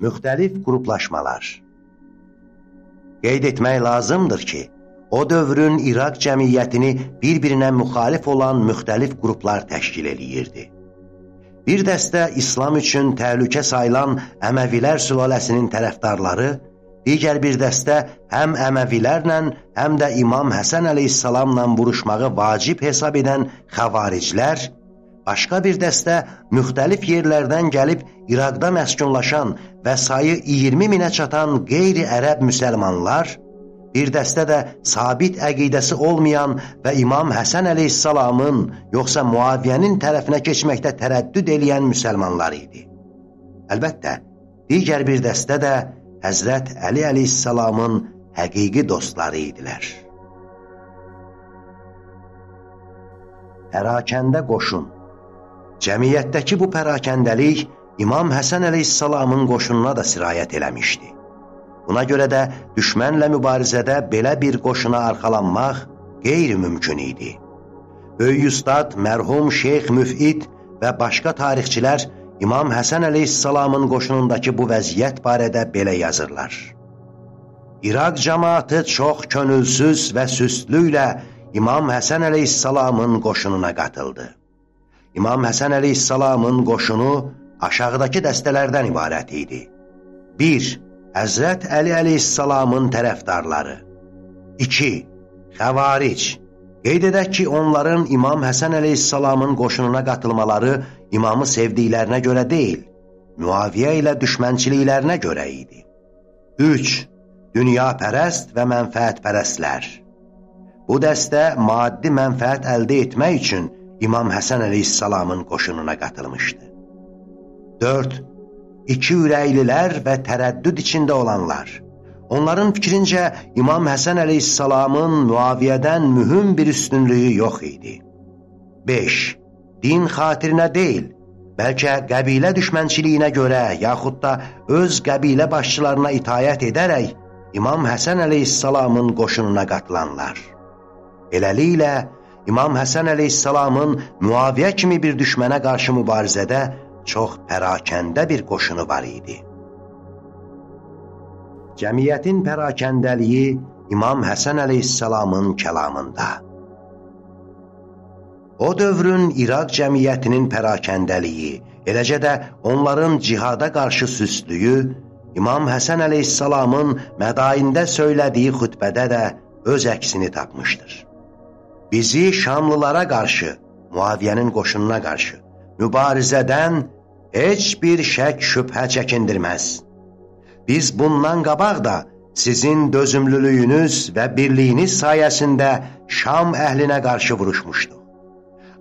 Müxtəlif qruplaşmalar Qeyd etmək lazımdır ki, o dövrün İraq cəmiyyətini bir-birinə müxalif olan müxtəlif qruplar təşkil eləyirdi. Bir dəstə İslam üçün təhlükə sayılan Əməvilər sülaləsinin tərəfdarları, digər bir dəstə həm Əməvilərlə, həm də İmam Həsən əleyhissalamla vuruşmağı vacib hesab edən xəvariclər, Başqa bir dəstə müxtəlif yerlərdən gəlib İraqda məskunlaşan və sayı 20 minə çatan qeyri-ərəb müsəlmanlar, bir dəstə də sabit əqidəsi olmayan və İmam Həsən əleyhissalamın yoxsa Muaviyyənin tərəfinə keçməkdə tərəddüd eləyən müsəlmanlar idi. Əlbəttə, digər bir dəstə də Həzrət Əli əleyhissalamın həqiqi dostları idilər. Pərakəndə qoşun Cəmiyyətdəki bu pərakəndəlik İmam Həsən əleyhissalamın qoşununa da sirayət eləmişdi. Buna görə də düşmənlə mübarizədə belə bir qoşuna arxalanmaq qeyri-mümkün idi. Böyük Üstad, mərhum Şeyx Müfid və başqa tarixçilər İmam Həsən əleyhissalamın qoşunundakı bu vəziyyət barədə belə yazırlar. İraq cəmaatı çox könülsüz və süstlüklə İmam Həsən əleyhissalamın qoşununa qatıldı. İmam Həsən əleyhissalamın qoşunu aşağıdakı dəstələrdən ibarət idi. 1. Həzrət Əli əleyhissalamın tərəfdarları 2. Xəvaric Qeyd edək ki, onların İmam Həsən əleyhissalamın qoşununa qatılmaları imamı sevdiklərinə görə deyil, müaviyə ilə düşmənçiliklərinə görə idi. 3. Dünya pərəst və mənfəət pərəstlər Bu dəstə maddi mənfəət əldə etmək üçün İmam Həsən əleyhissalamın qoşununa qatılmışdı. 4. İki ürəklilər və tərəddüd içində olanlar. Onların fikrincə İmam Həsən əleyhissalamın müaviyyədən mühüm bir üstünlüyü yox idi. 5. Din xatirinə deyil, bəlkə qəbilə düşmənçiliyinə görə yaxud da öz qəbilə başçılarına itayət edərək İmam Həsən əleyhissalamın qoşununa qatılanlar. Beləliklə, İmam Həsən əleyhissalamın Muaviyə kimi bir düşmənə qarşı mübarizədə çox pərakəndə bir qoşunu var idi. Cəmiyyətin pərakəndəliyi İmam Həsən əleyhissalamın kəlamında. O dövrün İraq cəmiyyətinin pərakəndəliyi, eləcə də onların cihada qarşı süstlüyü İmam Həsən əleyhissalamın mədayində söylədiyi xütbədə də öz əksini tapmışdır bizi Şamlılara qarşı, Muaviyyənin qoşununa qarşı mübarizədən heç bir şək şübhə çəkindirməz. Biz bundan qabaq da sizin dözümlülüyünüz və birliyiniz sayəsində Şam əhlinə qarşı vuruşmuşduq.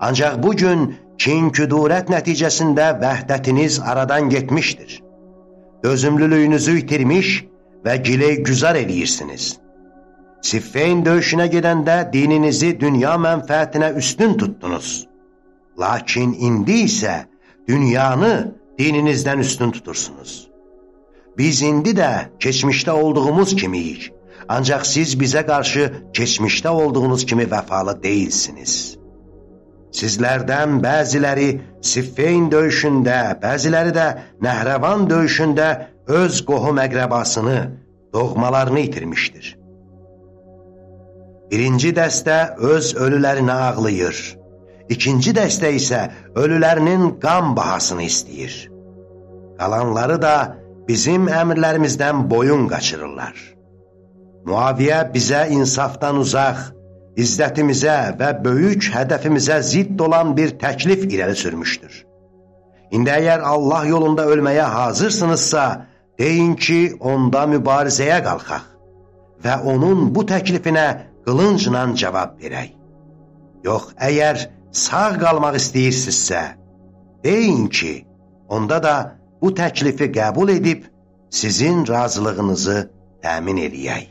Ancaq bugün kin-küdurət nəticəsində vəhdətiniz aradan getmişdir. Dözümlülüyünüzü itirmiş və giley güzar edirsiniz. Siffeyn döyüşünə gedəndə dininizi dünya mənfəətinə üstün tutdunuz. Lakin indi isə dünyanı dininizdən üstün tutursunuz. Biz indi də keçmişdə olduğumuz kimiyik. Ancaq siz bizə qarşı keçmişdə olduğunuz kimi vəfalı deyilsiniz. Sizlərdən bəziləri Siffeyn döyüşündə, bəziləri də Nəhrəvan döyüşündə öz qohum əqrəbasını, doğmalarını itirmişdir. Birinci dəstə öz ölülərini ağlayır. İkinci dəstə isə ölülərinin qan bahasını istəyir. Qalanları da bizim əmrlərimizdən boyun qaçırırlar. Muaviyə bizə insafdan uzaq, izzətimizə və böyük hədəfimizə zidd olan bir təklif irəli sürmüşdür. İndi əgər Allah yolunda ölməyə hazırsınızsa, deyin ki, onda mübarizəyə qalxaq və onun bu təklifinə qılıncla cavab verək. Yox, əgər sağ qalmaq istəyirsinizsə, deyin ki, onda da bu təklifi qəbul edib sizin razılığınızı təmin eləyək.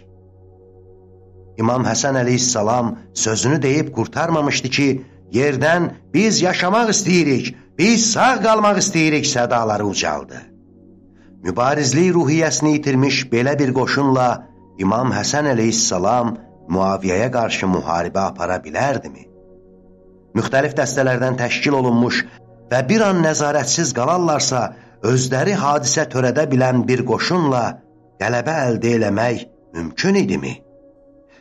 İmam Həsən əleyhissalam sözünü deyib qurtarmamışdı ki, yerdən biz yaşamaq istəyirik, biz sağ qalmaq istəyirik sədaları ucaldı. Mübarizlik ruhiyyəsini itirmiş belə bir qoşunla İmam Həsən əleyhissalam Muaviyyəyə qarşı müharibə apara bilərdimi? Müxtəlif dəstələrdən təşkil olunmuş və bir an nəzarətsiz qalarlarsa, özləri hadisə törədə bilən bir qoşunla qələbə əldə eləmək mümkün idimi?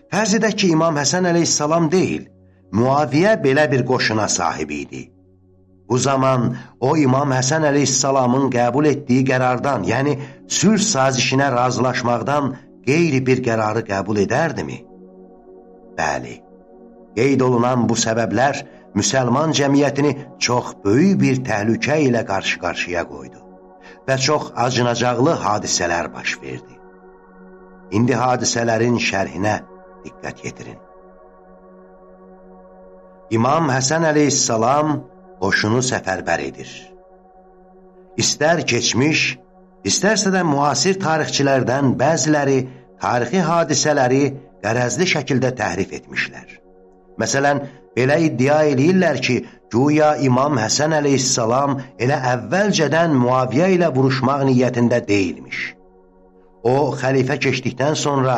Fərz edək ki, İmam Həsən əleyhissalam deyil, Muaviyə belə bir qoşuna sahib idi. Bu zaman o İmam Həsən əleyhissalamın qəbul etdiyi qərardan, yəni sülh sazişinə razılaşmaqdan qeyri bir qərarı qəbul edərdimi? Bəli, qeyd olunan bu səbəblər müsəlman cəmiyyətini çox böyük bir təhlükə ilə qarşı-qarşıya qoydu və çox acınacaqlı hadisələr baş verdi. İndi hadisələrin şərhinə diqqət yetirin. İmam Həsən əleyhissalam qoşunu səfərbər edir. İstər keçmiş, istərsə də müasir tarixçilərdən bəziləri tarixi hadisələri qərəzli şəkildə təhrif etmişlər. Məsələn, belə iddia eləyirlər ki, güya İmam Həsən əleyhissalam elə əvvəlcədən Muaviyə ilə vuruşmaq niyyətində deyilmiş. O, xəlifə keçdikdən sonra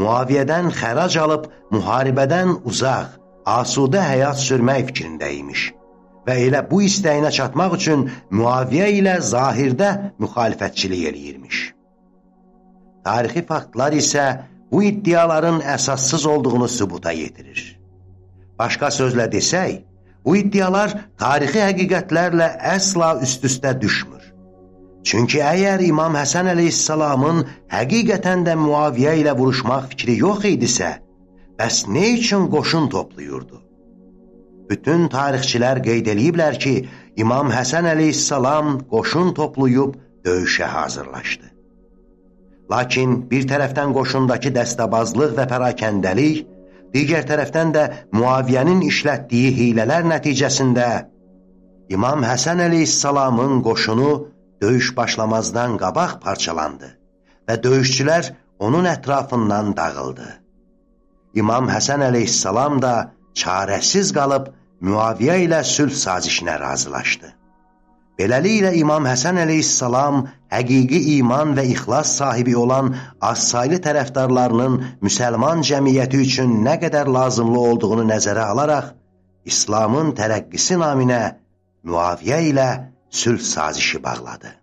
Muaviyədən xərac alıb müharibədən uzaq, asudə həyat sürmək fikrindəymiş və elə bu istəyinə çatmaq üçün Muaviyə ilə zahirdə müxalifətçilik eləyirmiş. Tarixi faktlar isə bu iddiaların əsassız olduğunu sübuta yetirir. Başqa sözlə desək, bu iddialar tarixi həqiqətlərlə əsla üst-üstə düşmür. Çünki əgər İmam Həsən əleyhissalamın həqiqətən də Muaviyə ilə vuruşmaq fikri yox idisə, bəs nə üçün qoşun toplayırdı? Bütün tarixçilər qeyd eləyiblər ki, İmam Həsən əleyhissalam qoşun toplayıb döyüşə hazırlaşdı. Lakin bir tərəfdən qoşundakı dəstəbazlıq və pərakəndəlik, digər tərəfdən də Muaviyənin işlətdiyi hilələr nəticəsində İmam Həsən əleyhissalamın qoşunu döyüş başlamazdan qabaq parçalandı və döyüşçülər onun ətrafından dağıldı. İmam Həsən əleyhissalam da çarəsiz qalıb Müaviyə ilə sülh sazişinə razılaşdı. Beləliklə İmam Həsən əleyhissalam həqiqi iman və ixlas sahibi olan az-saylı tərəfdarlarının müsəlman cəmiyyəti üçün nə qədər lazımlı olduğunu nəzərə alaraq İslamın tərəqqisi naminə Müaviyə ilə sülh sazişi bağladı.